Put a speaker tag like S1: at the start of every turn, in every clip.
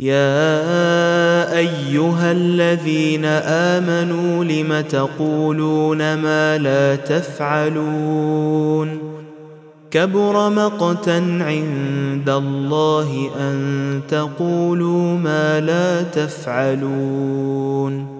S1: يا أيها الذين آمنوا لم تقولون ما لا تفعلون؟ كبر مقتا عند الله أن تقولوا ما لا تفعلون.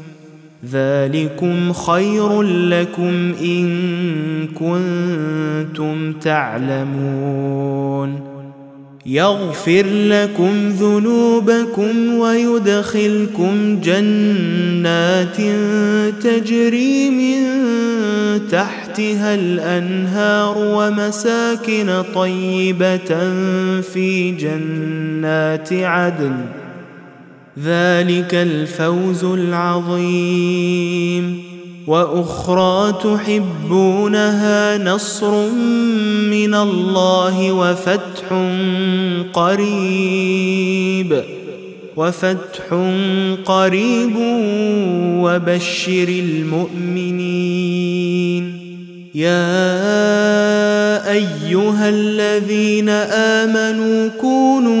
S1: ذلكم خير لكم إن كنتم تعلمون. يغفر لكم ذنوبكم ويدخلكم جنات تجري من تحتها الأنهار ومساكن طيبة في جنات عدن. ذلك الفوز العظيم. وأخرى تحبونها نصر من الله وفتح قريب. وفتح قريب وبشر المؤمنين. يا أيها الذين آمنوا كونوا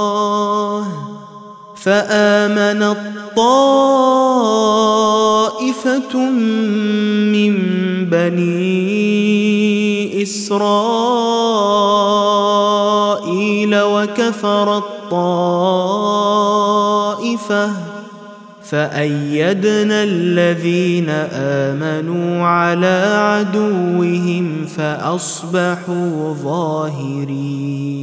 S1: فآمن طائفة من بني إسرائيل وكفرت طائفة فأيدنا الذين آمنوا على عدوهم فأصبحوا ظاهرين.